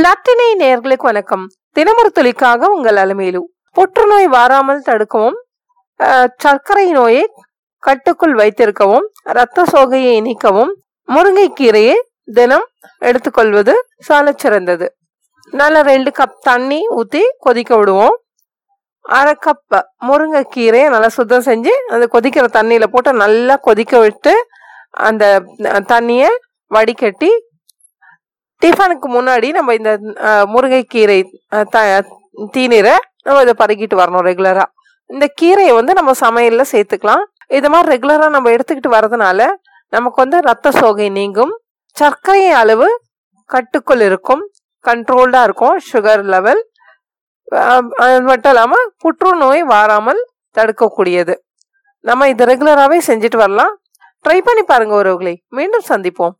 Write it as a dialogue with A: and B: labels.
A: நத்தினை நேர்களுக்கு வணக்கம் தினமொரு துளிக்காக உங்கள் அலமேலு. புற்றுநோய் வாராமல் தடுக்கவும் சர்க்கரை நோயை கட்டுக்குள் வைத்திருக்கவும் இரத்த சோகையை நீக்கவும் முருங்கைக்கீரையை தினம் எடுத்துக்கொள்வது சால சிறந்தது. நல்ல ரெண்டு கப் தண்ணி ஊற்றி கொதிக்க விடுவோம். அரை கப் முருங்கைக்கீரையை நல்லா சுத்தம் செஞ்சு அந்த கொதிக்கிற தண்ணியில் போட்டு நல்லா கொதிக்க விட்டு அந்த தண்ணியை வடிகட்டி டிஃபனுக்கு முன்னாடி நம்ம இந்த முருங்கைக்கீரை த- தீநீரை நம்ம இதை பருகிட்டு வரணும் ரெகுலரா இந்த கீரையை வந்து நம்ம சமையல்ல சேர்த்துக்கலாம். இது மாதிரி ரெகுலரா நம்ம எடுத்துக்கிட்டு வரதுனால நமக்கு வந்து ரத்த சோகை நீங்கும். சர்க்கரை அளவு கட்டுக்குள் இருக்கும். கண்ட்ரோல்டா இருக்கும். சுகர் லெவல் அது மட்டும் இல்லாம புற்றுநோய் வாராமல் தடுக்கக்கூடியது. நம்ம இதை ரெகுலராகவே செஞ்சுட்டு வரலாம். ட்ரை பண்ணி பாருங்க ஒருவர்களை மீண்டும் சந்திப்போம்.